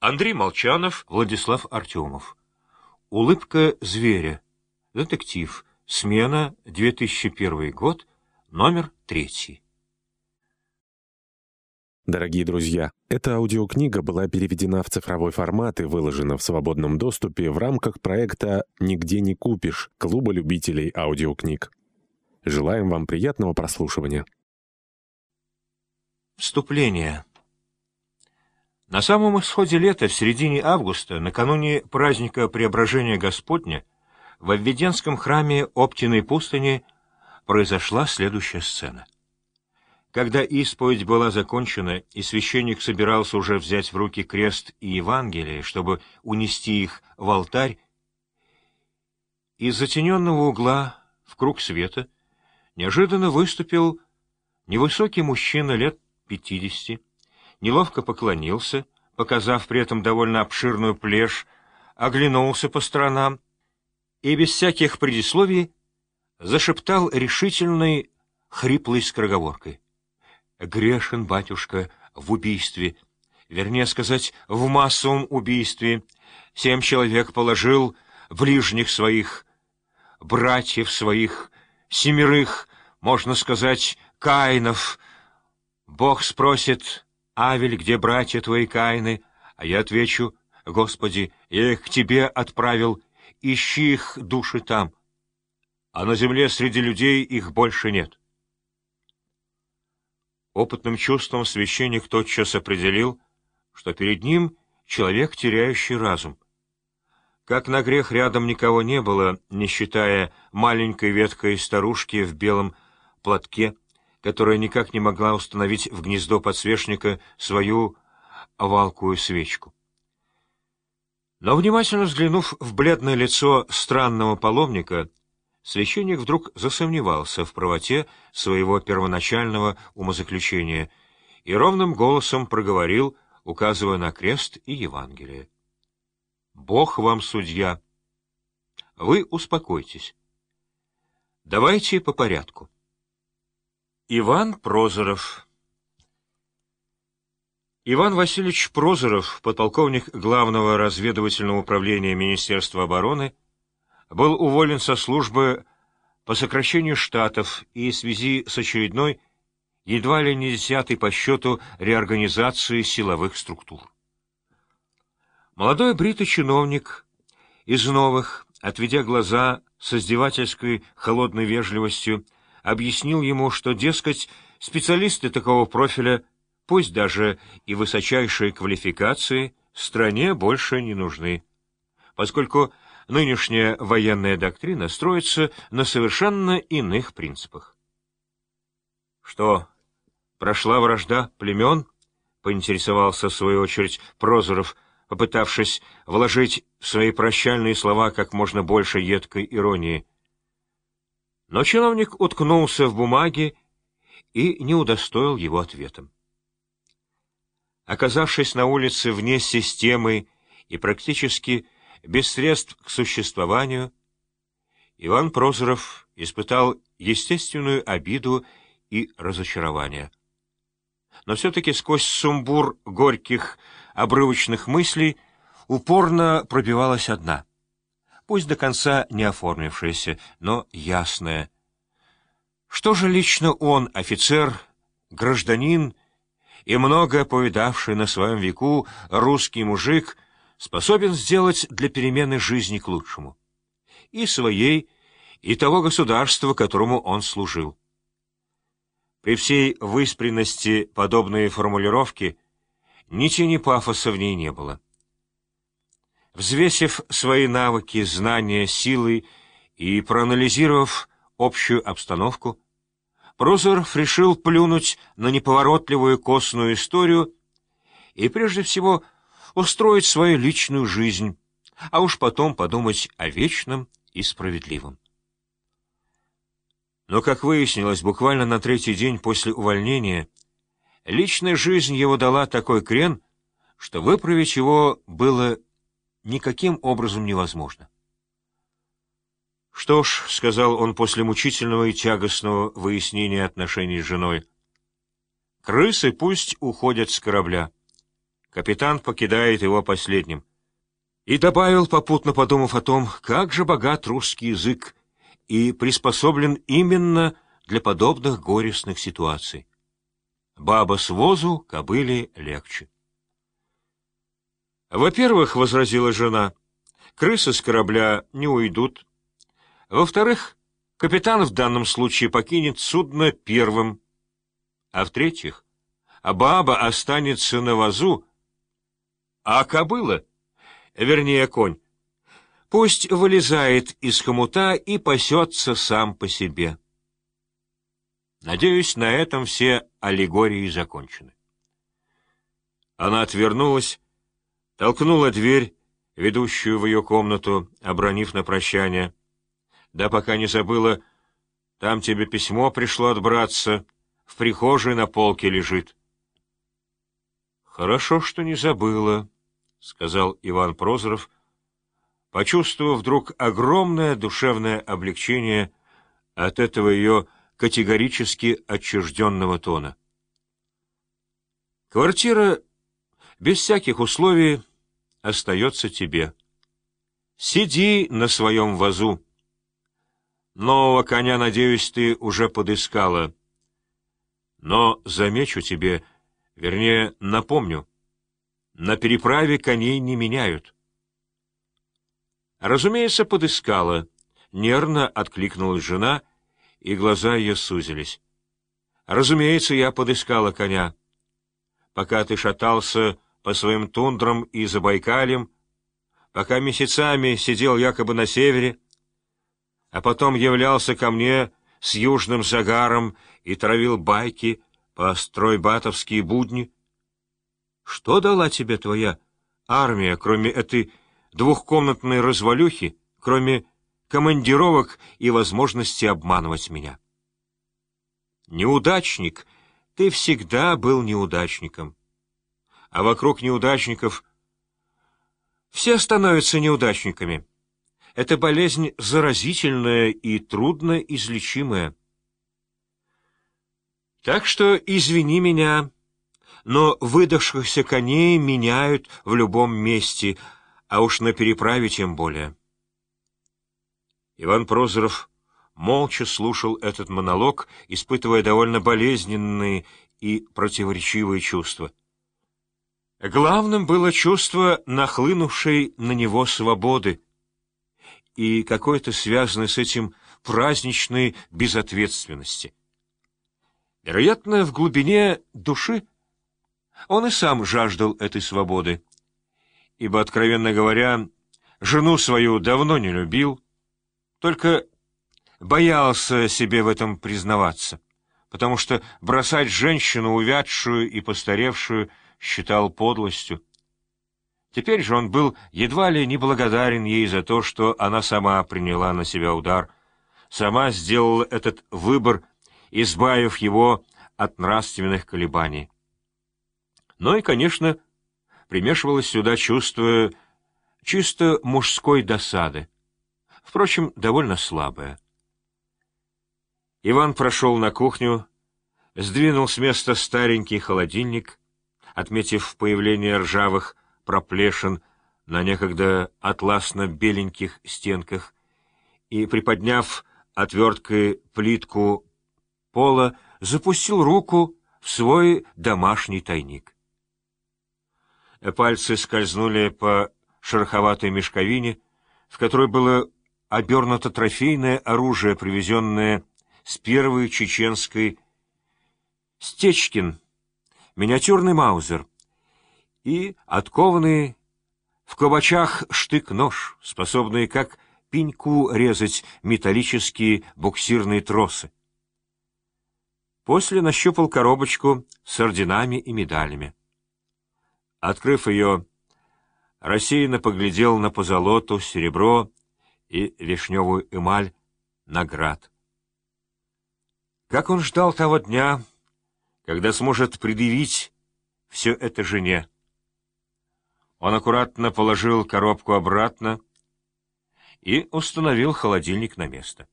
Андрей Молчанов, Владислав Артемов. Улыбка зверя. Детектив. Смена, 2001 год, номер третий. Дорогие друзья, эта аудиокнига была переведена в цифровой формат и выложена в свободном доступе в рамках проекта «Нигде не купишь» Клуба любителей аудиокниг. Желаем вам приятного прослушивания. Вступление. На самом исходе лета, в середине августа, накануне праздника Преображения Господня, в Введенском храме Оптиной пустыни произошла следующая сцена — когда исповедь была закончена, и священник собирался уже взять в руки крест и Евангелие, чтобы унести их в алтарь, из затененного угла в круг света неожиданно выступил невысокий мужчина лет пятидесяти, неловко поклонился, показав при этом довольно обширную плешь, оглянулся по сторонам и без всяких предисловий зашептал решительной хриплой скороговоркой грешен, батюшка, в убийстве, вернее сказать, в массовом убийстве. Семь человек положил ближних своих, братьев своих, семерых, можно сказать, каинов. Бог спросит, Авель, где братья твои каины? А я отвечу, Господи, я их к тебе отправил, ищи их души там. А на земле среди людей их больше нет. Опытным чувством священник тотчас определил, что перед ним человек, теряющий разум. Как на грех рядом никого не было, не считая маленькой веткой старушки в белом платке, которая никак не могла установить в гнездо подсвечника свою овалкую свечку. Но, внимательно взглянув в бледное лицо странного паломника, священник вдруг засомневался в правоте своего первоначального умозаключения и ровным голосом проговорил, указывая на крест и Евангелие. «Бог вам судья. Вы успокойтесь. Давайте по порядку». Иван Прозоров Иван Васильевич Прозоров, подполковник Главного разведывательного управления Министерства обороны, был уволен со службы по сокращению штатов и в связи с очередной, едва ли не десятой по счету, реорганизации силовых структур. Молодой бритый чиновник из новых, отведя глаза с издевательской холодной вежливостью, объяснил ему, что, дескать, специалисты такого профиля, пусть даже и высочайшей квалификации, стране больше не нужны, поскольку нынешняя военная доктрина строится на совершенно иных принципах. Что, прошла вражда племен? Поинтересовался, в свою очередь, Прозоров, попытавшись вложить в свои прощальные слова как можно больше едкой иронии. Но чиновник уткнулся в бумаге и не удостоил его ответом. Оказавшись на улице вне системы и практически без средств к существованию, Иван Прозоров испытал естественную обиду и разочарование. Но все-таки сквозь сумбур горьких, обрывочных мыслей упорно пробивалась одна, пусть до конца не оформившаяся, но ясная. Что же лично он, офицер, гражданин и много повидавший на своем веку русский мужик — способен сделать для перемены жизни к лучшему. И своей, и того государства, которому он служил. При всей выспренности подобной формулировки ни тени пафоса в ней не было. Взвесив свои навыки, знания, силы и проанализировав общую обстановку, Прозоров решил плюнуть на неповоротливую костную историю и прежде всего устроить свою личную жизнь, а уж потом подумать о вечном и справедливом. Но, как выяснилось, буквально на третий день после увольнения, личная жизнь его дала такой крен, что выправить его было никаким образом невозможно. «Что ж», — сказал он после мучительного и тягостного выяснения отношений с женой, — «крысы пусть уходят с корабля. Капитан покидает его последним. И добавил, попутно подумав о том, как же богат русский язык и приспособлен именно для подобных горестных ситуаций. Баба с возу, кобыле легче. Во-первых, — возразила жена, — крысы с корабля не уйдут. Во-вторых, капитан в данном случае покинет судно первым. А в-третьих, а баба останется на вазу, а кобыла, вернее, конь, пусть вылезает из хомута и пасется сам по себе. Надеюсь, на этом все аллегории закончены. Она отвернулась, толкнула дверь, ведущую в ее комнату, обронив на прощание. Да пока не забыла, там тебе письмо пришло от в прихожей на полке лежит. Хорошо, что не забыла, — сказал Иван Прозоров, почувствовав вдруг огромное душевное облегчение от этого ее категорически отчужденного тона. Квартира без всяких условий остается тебе. Сиди на своем вазу. Нового коня, надеюсь, ты уже подыскала. Но замечу тебе, вернее, напомню, на переправе коней не меняют. Разумеется, подыскала. Нервно откликнулась жена — и глаза ее сузились. «Разумеется, я подыскала коня. Пока ты шатался по своим тундрам и Забайкальям, пока месяцами сидел якобы на севере, а потом являлся ко мне с южным загаром и травил байки по стройбатовские будни. Что дала тебе твоя армия, кроме этой двухкомнатной развалюхи, кроме командировок и возможности обманывать меня. Неудачник, ты всегда был неудачником. А вокруг неудачников все становятся неудачниками. Это болезнь заразительная и трудно излечимая. Так что извини меня, но выдохшихся коней меняют в любом месте, а уж на переправе тем более. Иван Прозоров молча слушал этот монолог, испытывая довольно болезненные и противоречивые чувства. Главным было чувство нахлынувшей на него свободы и какой-то связанной с этим праздничной безответственности. Вероятно, в глубине души он и сам жаждал этой свободы, ибо, откровенно говоря, жену свою давно не любил, только боялся себе в этом признаваться, потому что бросать женщину, увядшую и постаревшую, считал подлостью. Теперь же он был едва ли не благодарен ей за то, что она сама приняла на себя удар, сама сделала этот выбор, избавив его от нравственных колебаний. Но и, конечно, примешивалось сюда чувство чисто мужской досады впрочем, довольно слабая. Иван прошел на кухню, сдвинул с места старенький холодильник, отметив появление ржавых проплешин на некогда атласно-беленьких стенках, и, приподняв отверткой плитку пола, запустил руку в свой домашний тайник. Пальцы скользнули по шероховатой мешковине, в которой было обернуто трофейное оружие, привезенное с первой чеченской Стечкин, миниатюрный маузер и откованный в кабачах штык-нож, способный как пеньку резать металлические буксирные тросы. После нащупал коробочку с орденами и медалями. Открыв ее, рассеянно поглядел на позолоту, серебро и вишневую эмаль наград. Как он ждал того дня, когда сможет предъявить все это жене. Он аккуратно положил коробку обратно и установил холодильник на место.